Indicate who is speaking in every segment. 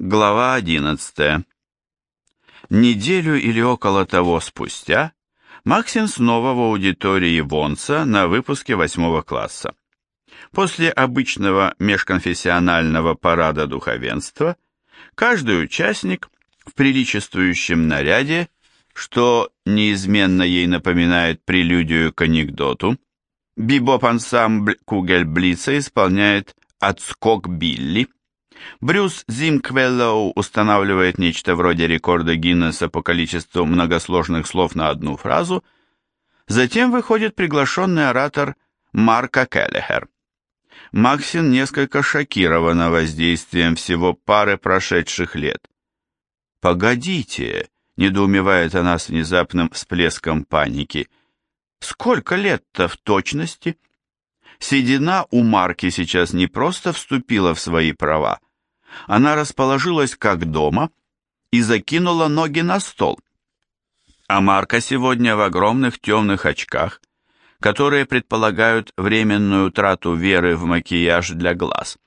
Speaker 1: Глава 11. Неделю или около того спустя Максим снова в аудитории Вонса на выпуске восьмого класса. После обычного межконфессионального парада духовенства каждый участник в приличествующем наряде, что неизменно ей напоминает прелюдию к анекдоту, бибоп-ансамбль Кугельблица исполняет «Отскок Билли», Брюс Зимквеллоу устанавливает нечто вроде рекорда Гиннесса по количеству многосложных слов на одну фразу. Затем выходит приглашенный оратор Марка Келлихер. Максин несколько шокирована воздействием всего пары прошедших лет. «Погодите», — недоумевает она с внезапным всплеском паники, — «сколько лет-то в точности?» Седина у Марки сейчас не просто вступила в свои права, она расположилась как дома и закинула ноги на стол. А Марка сегодня в огромных темных очках, которые предполагают временную трату веры в макияж для глаз.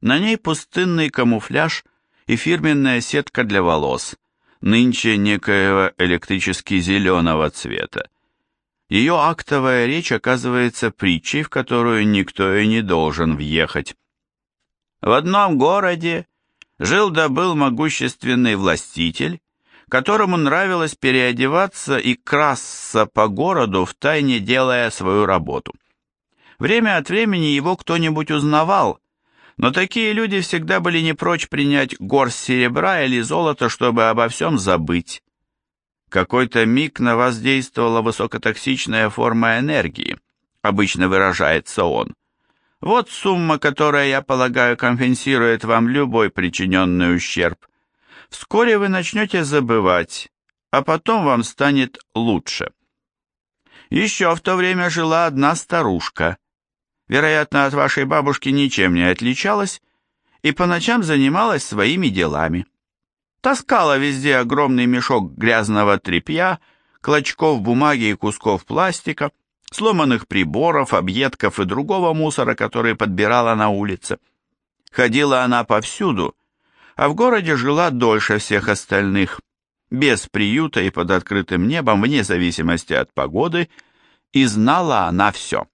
Speaker 1: На ней пустынный камуфляж и фирменная сетка для волос, нынче некоего электрически зеленого цвета. Ее актовая речь оказывается притчей, в которую никто и не должен въехать. В одном городе жил да был могущественный властитель, которому нравилось переодеваться и красться по городу, втайне делая свою работу. Время от времени его кто-нибудь узнавал, но такие люди всегда были не прочь принять горсть серебра или золота, чтобы обо всем забыть. Какой-то миг на вас действовала высокотоксичная форма энергии, обычно выражается он. Вот сумма, которая, я полагаю, компенсирует вам любой причиненный ущерб. Вскоре вы начнете забывать, а потом вам станет лучше. Еще в то время жила одна старушка. Вероятно, от вашей бабушки ничем не отличалась и по ночам занималась своими делами. Таскала везде огромный мешок грязного тряпья, клочков бумаги и кусков пластика, сломанных приборов, объедков и другого мусора, который подбирала на улице. Ходила она повсюду, а в городе жила дольше всех остальных, без приюта и под открытым небом, вне зависимости от погоды, и знала она все.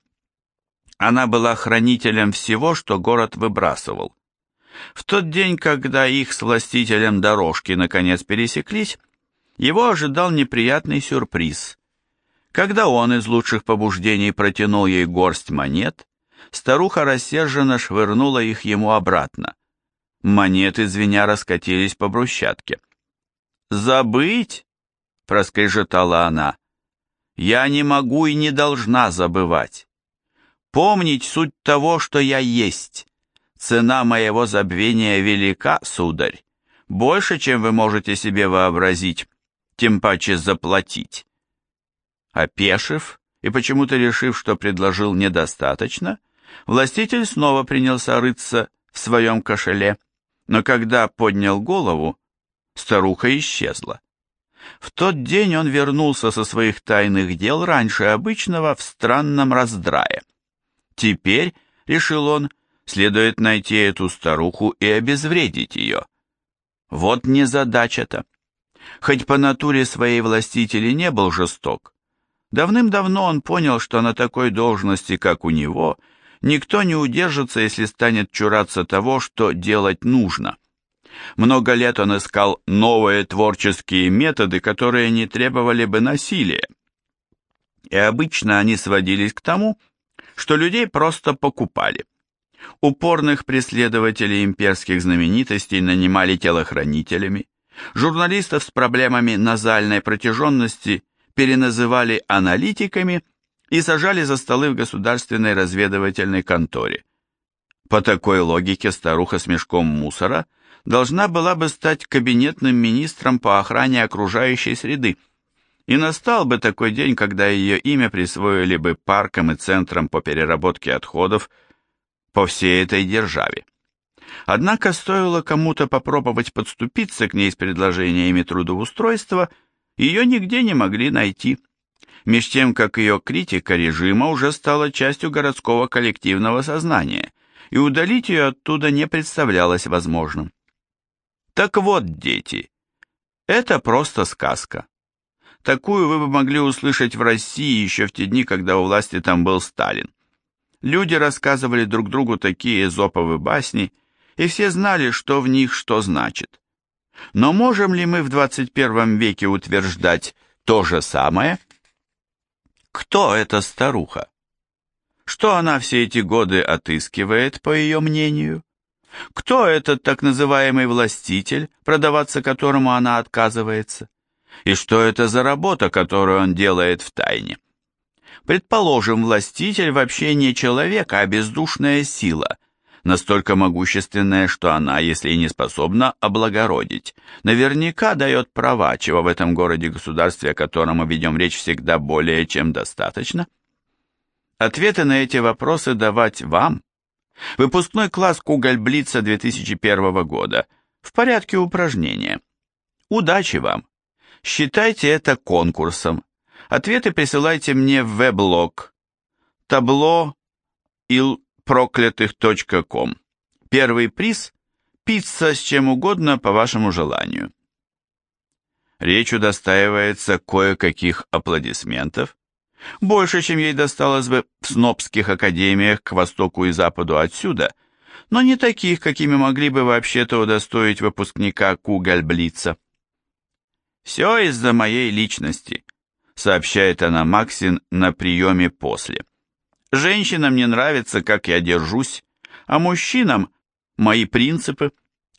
Speaker 1: Она была хранителем всего, что город выбрасывал. В тот день, когда их с властителем дорожки наконец пересеклись, его ожидал неприятный сюрприз. Когда он из лучших побуждений протянул ей горсть монет, старуха рассерженно швырнула их ему обратно. Монеты, звеня, раскатились по брусчатке. «Забыть?» — проскрежетала она. «Я не могу и не должна забывать. Помнить суть того, что я есть. Цена моего забвения велика, сударь, больше, чем вы можете себе вообразить, тем паче заплатить. Опешив и почему-то решив, что предложил недостаточно, властитель снова принялся рыться в своем кошеле, но когда поднял голову, старуха исчезла. В тот день он вернулся со своих тайных дел раньше обычного в странном раздрае. Теперь, решил он, следует найти эту старуху и обезвредить ее. Вот незадача-то. Хоть по натуре своей властитель и не был жесток, Давным-давно он понял, что на такой должности, как у него, никто не удержится, если станет чураться того, что делать нужно. Много лет он искал новые творческие методы, которые не требовали бы насилия. И обычно они сводились к тому, что людей просто покупали. Упорных преследователей имперских знаменитостей нанимали телохранителями, журналистов с проблемами назальной протяженности переназывали аналитиками и сажали за столы в государственной разведывательной конторе. По такой логике старуха с мешком мусора должна была бы стать кабинетным министром по охране окружающей среды, и настал бы такой день, когда ее имя присвоили бы паркам и центрам по переработке отходов по всей этой державе. Однако стоило кому-то попробовать подступиться к ней с предложениями трудоустройства – ее нигде не могли найти. Меж тем, как ее критика режима уже стала частью городского коллективного сознания, и удалить ее оттуда не представлялось возможным. Так вот, дети, это просто сказка. Такую вы бы могли услышать в России еще в те дни, когда у власти там был Сталин. Люди рассказывали друг другу такие эзоповые басни, и все знали, что в них что значит. Но можем ли мы в 21 веке утверждать то же самое? Кто эта старуха? Что она все эти годы отыскивает, по ее мнению? Кто этот так называемый властитель, продаваться которому она отказывается? И что это за работа, которую он делает в тайне? Предположим, властитель вообще не человек, а бездушная сила, настолько могущественная, что она, если и не способна облагородить, наверняка дает права, чего в этом городе-государстве, о котором мы ведем речь, всегда более чем достаточно? Ответы на эти вопросы давать вам. Выпускной класс Кугальблица 2001 года. В порядке упражнения. Удачи вам! Считайте это конкурсом. Ответы присылайте мне в веб-лог табло ilproклятых.com. Первый приз – пицца с чем угодно по вашему желанию. Речь удостаивается кое-каких аплодисментов, больше, чем ей досталось бы в снобских академиях к востоку и западу отсюда, но не таких, какими могли бы вообще-то удостоить выпускника Кугальблица. «Все из-за моей личности», — сообщает она Максин на приеме после. «Женщинам не нравится, как я держусь, а мужчинам — мои принципы.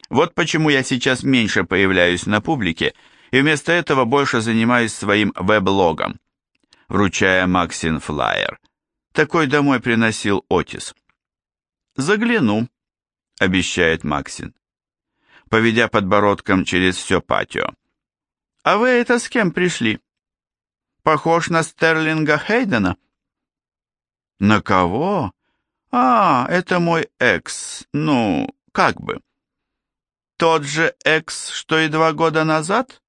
Speaker 1: Вот почему я сейчас меньше появляюсь на публике и вместо этого больше занимаюсь своим веб-логом вручая Максин флаер. Такой домой приносил Отис. «Загляну», — обещает Максин, поведя подбородком через все патио. «А вы это с кем пришли? Похож на Стерлинга Хейдена?» «На кого? А, это мой экс, ну, как бы». «Тот же экс, что и два года назад?»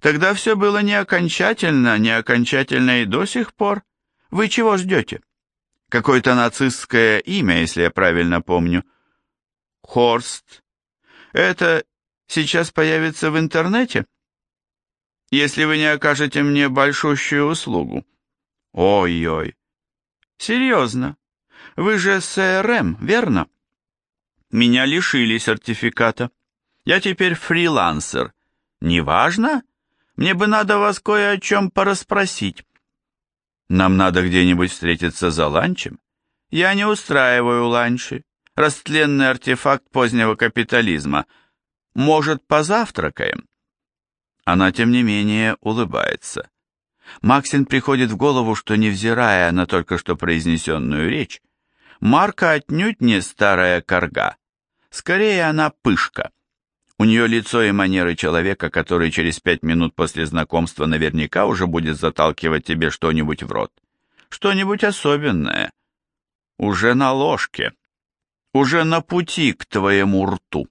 Speaker 1: Тогда все было не окончательно, не окончательно и до сих пор. Вы чего ждете? Какое-то нацистское имя, если я правильно помню. Хорст. Это сейчас появится в интернете? Если вы не окажете мне большущую услугу. Ой-ой. Серьезно. Вы же СРМ, верно? Меня лишили сертификата. Я теперь фрилансер. Неважно, мне бы надо вас кое о чем порасспросить. Нам надо где-нибудь встретиться за ланчем. Я не устраиваю ланчи. Растленный артефакт позднего капитализма. Может, позавтракаем? Она, тем не менее, улыбается. Максин приходит в голову, что, невзирая на только что произнесенную речь, Марка отнюдь не старая корга. Скорее, она пышка. У нее лицо и манеры человека, который через пять минут после знакомства наверняка уже будет заталкивать тебе что-нибудь в рот. Что-нибудь особенное. Уже на ложке. Уже на пути к твоему рту.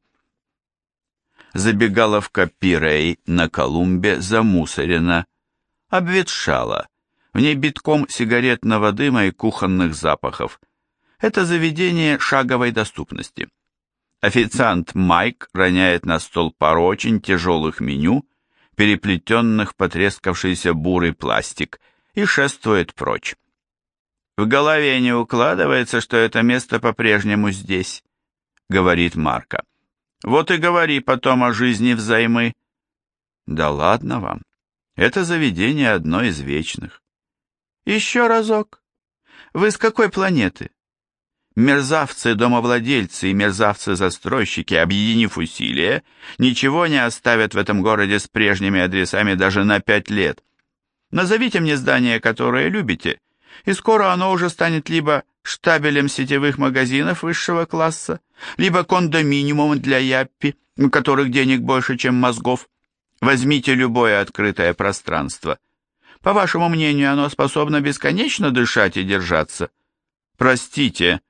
Speaker 1: Забегаловка Пирей на Колумбе замусорена, обветшала. В ней битком сигаретного дыма и кухонных запахов. Это заведение шаговой доступности. Официант Майк роняет на стол пару очень тяжелых меню, переплетенных потрескавшийся бурый пластик, и шествует прочь. «В голове не укладывается, что это место по-прежнему здесь», — говорит Марка. «Вот и говори потом о жизни взаймы». «Да ладно вам, это заведение одно из вечных». «Еще разок. Вы с какой планеты?» Мерзавцы-домовладельцы и мерзавцы-застройщики, объединив усилия, ничего не оставят в этом городе с прежними адресами даже на пять лет. Назовите мне здание, которое любите, и скоро оно уже станет либо штабелем сетевых магазинов высшего класса, либо кондоминиумом для яппи, у которых денег больше, чем мозгов. Возьмите любое открытое пространство. По вашему мнению, оно способно бесконечно дышать и держаться? Простите,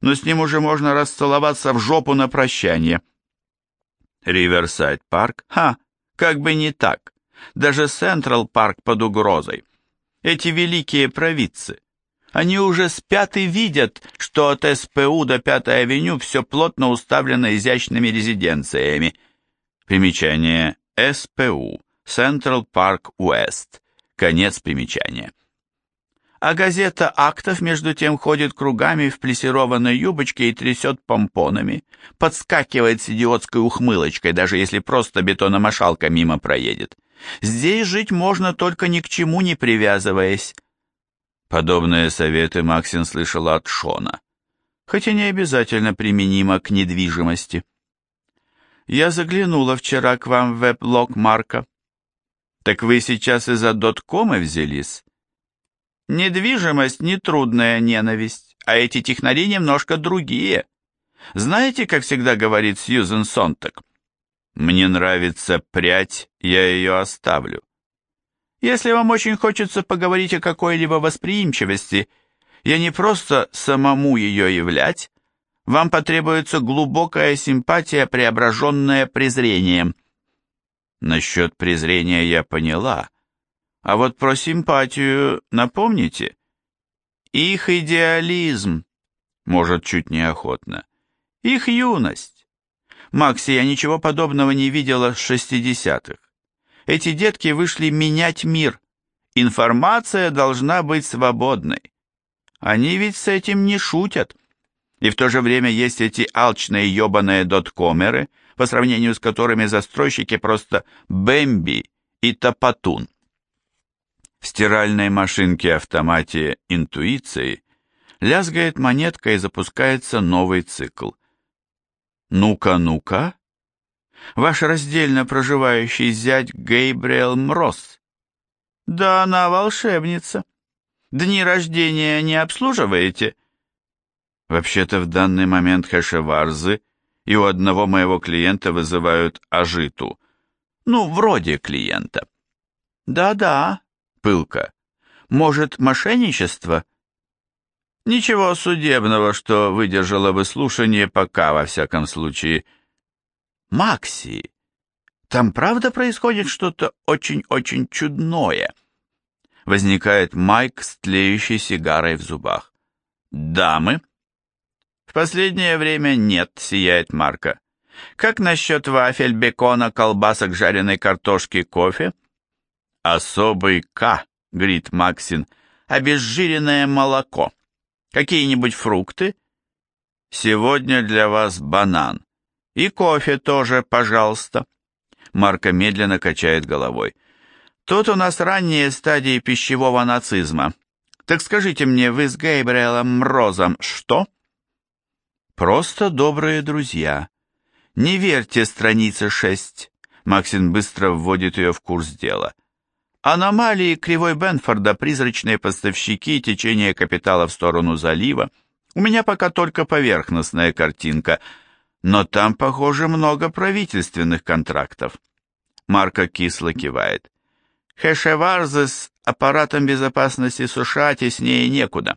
Speaker 1: но с ним уже можно расцеловаться в жопу на прощание. Риверсайд парк? Ха, как бы не так. Даже Централ парк под угрозой. Эти великие провидцы. Они уже спят и видят, что от СПУ до Пятой авеню все плотно уставлено изящными резиденциями. Примечание СПУ, Central Park West, конец примечания. А газета «Актов» между тем ходит кругами в плесированной юбочке и трясет помпонами, подскакивает с идиотской ухмылочкой, даже если просто бетономошалка мимо проедет. Здесь жить можно только ни к чему не привязываясь. Подобные советы Максин слышала от Шона, хотя не обязательно применимо к недвижимости. Я заглянула вчера к вам в веб-блог Марка. Так вы сейчас из-за доткома взялись? Недвижимость — не трудная ненависть, а эти технари немножко другие. Знаете, как всегда говорит Сьюзен Сонтак? Мне нравится прядь, я ее оставлю. Если вам очень хочется поговорить о какой-либо восприимчивости, я не просто самому ее являть, вам потребуется глубокая симпатия, преображенная презрением. Насчет презрения я поняла, а вот про симпатию напомните? Их идеализм, может, чуть неохотно, их юность. Макси, я ничего подобного не видела с шестидесятых. Эти детки вышли менять мир. Информация должна быть свободной. Они ведь с этим не шутят. И в то же время есть эти алчные ебаные доткомеры, по сравнению с которыми застройщики просто Бэмби и Топотун. В стиральной машинке-автомате интуиции лязгает монетка и запускается новый цикл. «Ну-ка, ну-ка!» Ваш раздельно проживающий зять Гейбриэл Мрос. Да она волшебница. Дни рождения не обслуживаете?» Вообще-то в данный момент хэшеварзы и у одного моего клиента вызывают ажиту. Ну, вроде клиента. Да-да, пылка. Может, мошенничество? Ничего судебного, что выдержало выслушание пока, во всяком случае. Макси, там правда происходит что-то очень-очень чудное? Возникает Майк с тлеющей сигарой в зубах. Дамы? В последнее время нет, сияет Марка. Как насчет вафель, бекона, колбасок, жареной картошки, кофе? Особый К, говорит Максин, обезжиренное молоко. Какие-нибудь фрукты? Сегодня для вас банан. И кофе тоже, пожалуйста. Марка медленно качает головой. Тут у нас ранние стадии пищевого нацизма. Так скажите мне, вы с Гейбриэлом Мрозом что? Просто добрые друзья. Не верьте странице 6. Максин быстро вводит ее в курс дела. Аномалии Кривой Бенфорда, призрачные поставщики, течение капитала в сторону залива. У меня пока только поверхностная картинка, но там, похоже, много правительственных контрактов. Марка кисло кивает. Хэшеварзы с аппаратом безопасности США теснее некуда.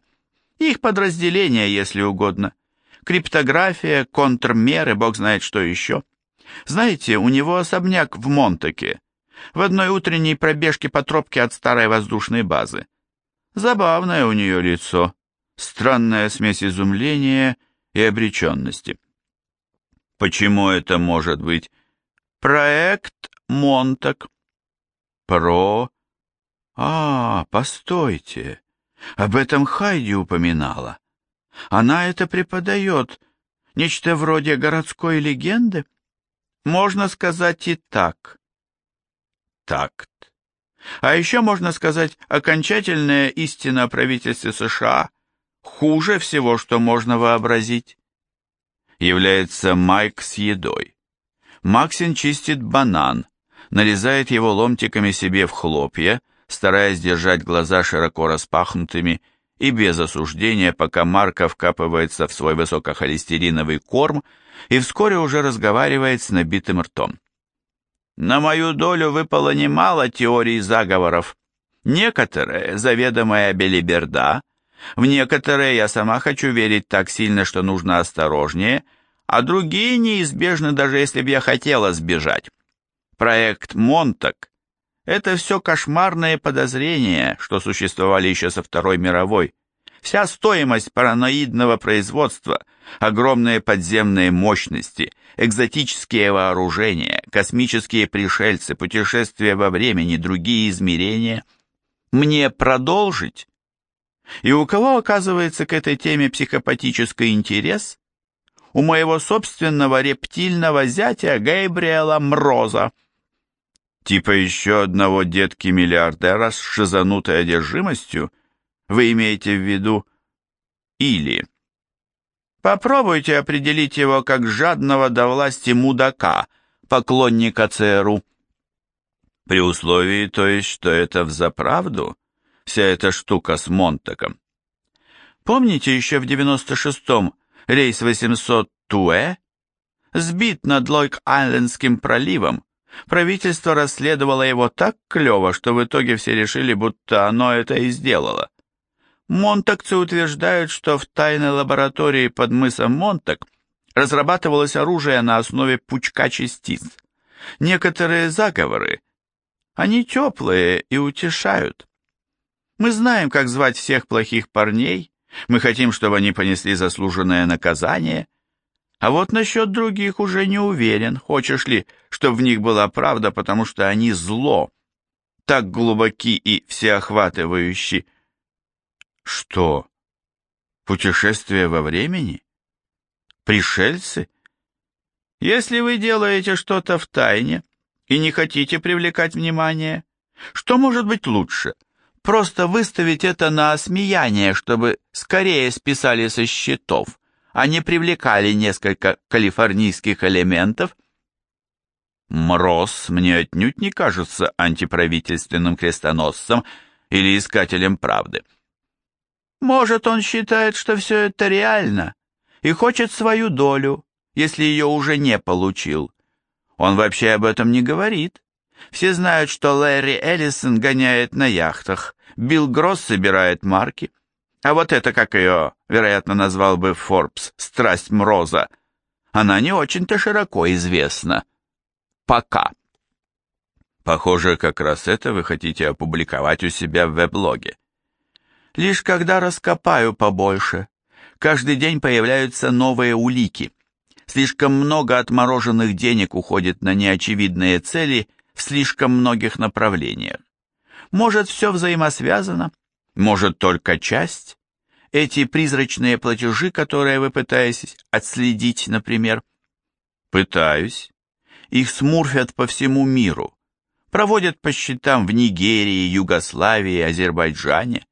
Speaker 1: Их подразделения, если угодно криптография, контрмеры, бог знает что еще. Знаете, у него особняк в Монтаке, в одной утренней пробежке по тропке от старой воздушной базы. Забавное у нее лицо, странная смесь изумления и обреченности. Почему это может быть? Проект Монтак. Про... А, постойте, об этом Хайди упоминала. Она это преподает. Нечто вроде городской легенды? Можно сказать и так. Такт. А еще можно сказать, окончательная истина о правительстве США хуже всего, что можно вообразить. Является Майк с едой. Максин чистит банан, нарезает его ломтиками себе в хлопья, стараясь держать глаза широко распахнутыми и без осуждения, пока Марка вкапывается в свой высокохолестериновый корм и вскоре уже разговаривает с набитым ртом. На мою долю выпало немало теорий заговоров. Некоторые — заведомая белиберда, в некоторые я сама хочу верить так сильно, что нужно осторожнее, а другие неизбежны, даже если бы я хотела сбежать. Проект «Монтак» Это все кошмарные подозрения, что существовали еще со Второй мировой. Вся стоимость параноидного производства, огромные подземные мощности, экзотические вооружения, космические пришельцы, путешествия во времени, другие измерения. Мне продолжить? И у кого, оказывается, к этой теме психопатический интерес? У моего собственного рептильного зятя Гейбриэла Мроза. Типа еще одного детки-миллиардера с шизанутой одержимостью? Вы имеете в виду или... Попробуйте определить его как жадного до власти мудака, поклонника ЦРУ. При условии, то есть, что это взаправду, вся эта штука с Монтаком. Помните еще в 96-м рейс 800 Туэ? Сбит над Лойк-Айлендским проливом, правительство расследовало его так клево, что в итоге все решили, будто оно это и сделало. Монтакцы утверждают, что в тайной лаборатории под мысом Монтак разрабатывалось оружие на основе пучка частиц. Некоторые заговоры, они теплые и утешают. Мы знаем, как звать всех плохих парней, мы хотим, чтобы они понесли заслуженное наказание, а вот насчет других уже не уверен, хочешь ли, чтобы в них была правда, потому что они зло, так глубоки и всеохватывающие. Что? Путешествие во времени? Пришельцы? Если вы делаете что-то в тайне и не хотите привлекать внимание, что может быть лучше? Просто выставить это на осмеяние, чтобы скорее списали со счетов, не привлекали несколько калифорнийских элементов? Мроз мне отнюдь не кажется антиправительственным крестоносцем или искателем правды. Может, он считает, что все это реально и хочет свою долю, если ее уже не получил. Он вообще об этом не говорит. Все знают, что Лэри Эллисон гоняет на яхтах, Билл Гросс собирает марки. А вот это, как ее, вероятно, назвал бы Форбс, страсть Мроза, она не очень-то широко известна. Пока. Похоже, как раз это вы хотите опубликовать у себя в веб-блоге. Лишь когда раскопаю побольше. Каждый день появляются новые улики. Слишком много отмороженных денег уходит на неочевидные цели в слишком многих направлениях. Может, все взаимосвязано, может, только часть. Эти призрачные платежи, которые вы пытаетесь отследить, например. Пытаюсь. Их смурфят по всему миру. Проводят по счетам в Нигерии, Югославии, Азербайджане.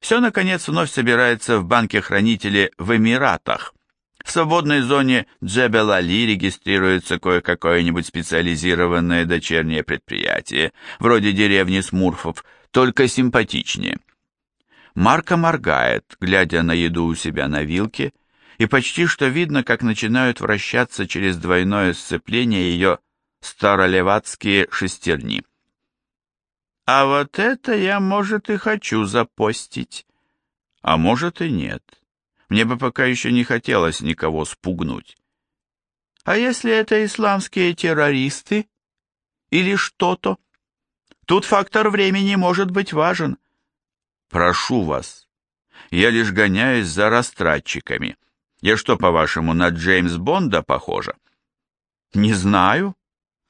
Speaker 1: Все, наконец, вновь собирается в банке-хранителе в Эмиратах. В свободной зоне Джебел-Али регистрируется кое-какое-нибудь специализированное дочернее предприятие, вроде деревни Смурфов, только симпатичнее. Марка моргает, глядя на еду у себя на вилке, и почти что видно, как начинают вращаться через двойное сцепление ее старолеватские шестерни. А вот это я, может, и хочу запостить. А может и нет. Мне бы пока еще не хотелось никого спугнуть. А если это исламские террористы? Или что-то? Тут фактор времени может быть важен. Прошу вас. Я лишь гоняюсь за растратчиками. Я что, по-вашему, на Джеймс Бонда похожа? Не знаю.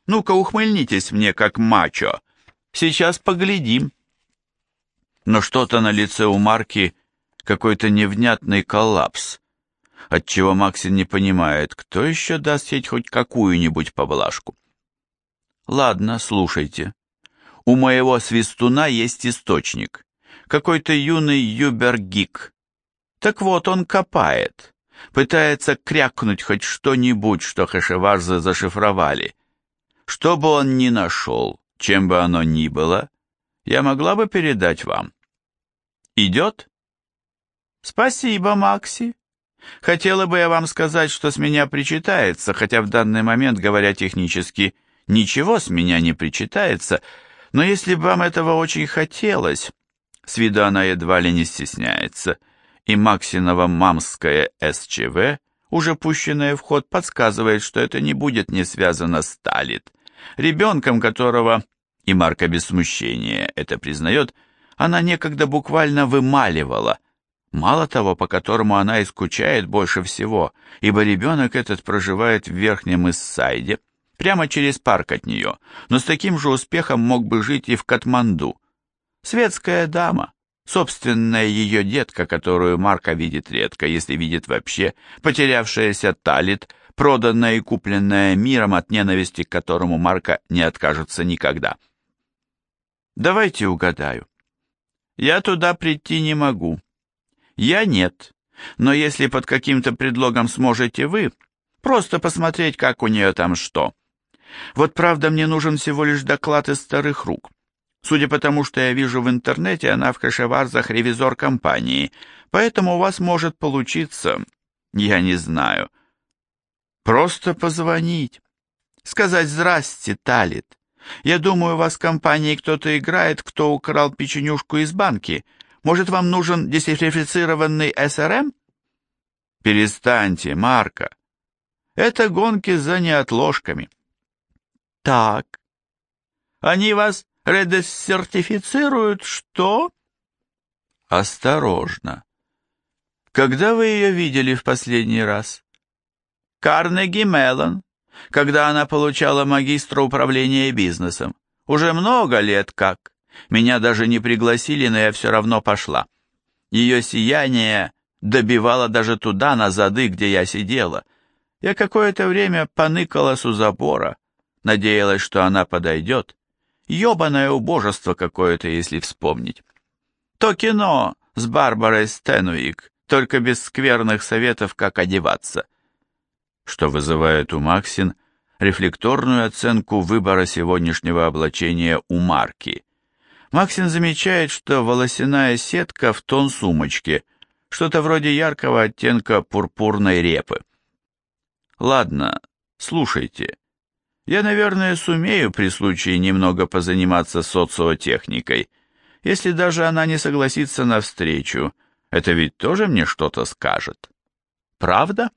Speaker 1: Ну-ка, ухмыльнитесь мне, как мачо. Сейчас поглядим. Но что-то на лице у Марки какой-то невнятный коллапс, отчего Максин не понимает, кто еще даст ей хоть какую-нибудь поблажку. Ладно, слушайте. У моего свистуна есть источник. Какой-то юный юбергик. Так вот, он копает. Пытается крякнуть хоть что-нибудь, что хэшеварзы зашифровали. Что бы он ни нашел, чем бы оно ни было, я могла бы передать вам. Идет? Спасибо, Макси. Хотела бы я вам сказать, что с меня причитается, хотя в данный момент, говоря технически, ничего с меня не причитается, но если вам этого очень хотелось, с едва ли не стесняется, и Максинова мамская СЧВ, уже пущенная в ход, подсказывает, что это не будет не связано с Талит, ребенком которого, и Марка без смущения это признает, она некогда буквально вымаливала, мало того, по которому она и скучает больше всего, ибо ребенок этот проживает в Верхнем Иссайде, прямо через парк от нее, но с таким же успехом мог бы жить и в Катманду. Светская дама, собственная ее детка, которую Марка видит редко, если видит вообще, потерявшаяся Талит, проданная и купленная миром от ненависти, к которому Марка не откажется никогда. Давайте угадаю. Я туда прийти не могу. Я нет. Но если под каким-то предлогом сможете вы, просто посмотреть, как у нее там что. Вот правда мне нужен всего лишь доклад из старых рук. Судя по тому, что я вижу в интернете, она в Кашеварзах ревизор компании, поэтому у вас может получиться, я не знаю, просто позвонить, сказать «Здрасте, Талит». Я думаю, у вас в компании кто-то играет, кто украл печенюшку из банки. Может, вам нужен десертифицированный СРМ? Перестаньте, Марка. Это гонки за неотложками. Так. Они вас редессертифицируют что? Осторожно. Когда вы ее видели в последний раз? Карнеги Меллон когда она получала магистра управления бизнесом. Уже много лет как. Меня даже не пригласили, но я все равно пошла. Ее сияние добивало даже туда, на зады, где я сидела. Я какое-то время поныкалась у забора, надеялась, что она подойдет. Ёбаное убожество какое-то, если вспомнить. То кино с Барбарой Стенуик, только без скверных советов, как одеваться что вызывает у Максин рефлекторную оценку выбора сегодняшнего облачения у Марки. Максин замечает, что волосяная сетка в тон сумочки, что-то вроде яркого оттенка пурпурной репы. Ладно, слушайте. Я, наверное, сумею при случае немного позаниматься социотехникой. Если даже она не согласится на встречу, это ведь тоже мне что-то скажет. Правда?